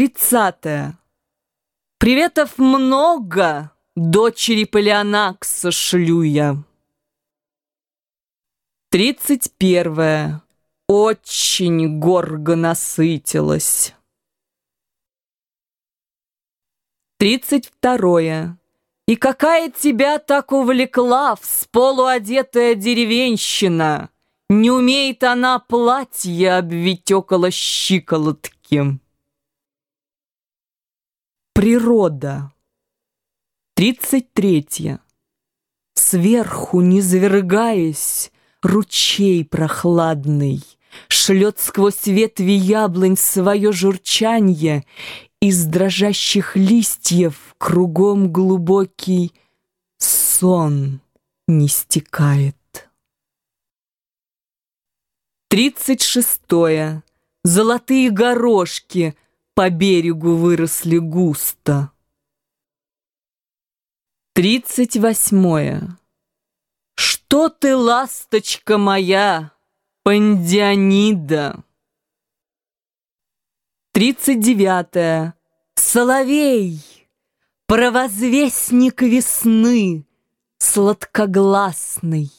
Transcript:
Тридцатое. Приветов много, дочери Полианакса шлю я. Тридцать первое. Очень горго насытилась. Тридцать второе. И какая тебя так увлекла, всполуодетая деревенщина? Не умеет она платье обвить около щиколотки. Природа. Тридцать третье. Сверху, не завергаясь, ручей прохладный Шлет сквозь ветви яблонь свое журчанье, Из дрожащих листьев кругом глубокий сон не стекает. Тридцать шестое. Золотые горошки — по берегу выросли густо. Тридцать восьмое. Что ты, ласточка моя, пандианида? Тридцать девятое. Соловей, провозвестник весны, сладкогласный.